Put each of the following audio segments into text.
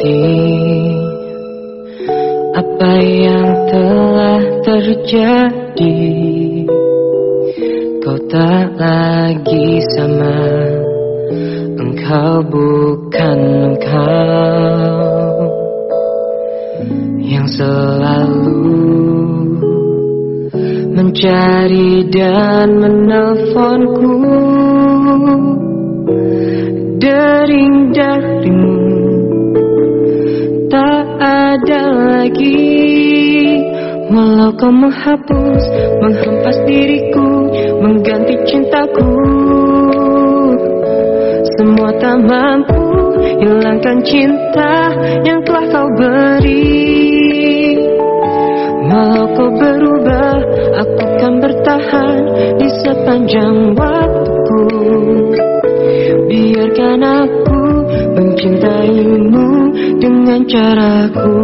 hati apa yang telah terjadi. Kau tak lagi sama, engkau bukan engkau yang selalu mencari dan menelponku Dering, dering. Lagi. Walau kau menghapus, menghempas diriku Mengganti cintaku. Semua tak mampu hilangkan cinta Yang telah kau beri. Walau kau berubah, aku kan bertahan Di sepanjang waktuku Biarkan aku mencintaimu dengan caraku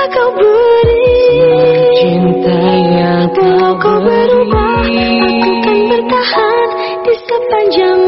telah kau beri Cinta yang Walau kau berubah Aku kan bertahan di sepanjang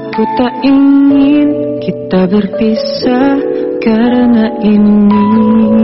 Aku tak ingin kita berpisah karena ini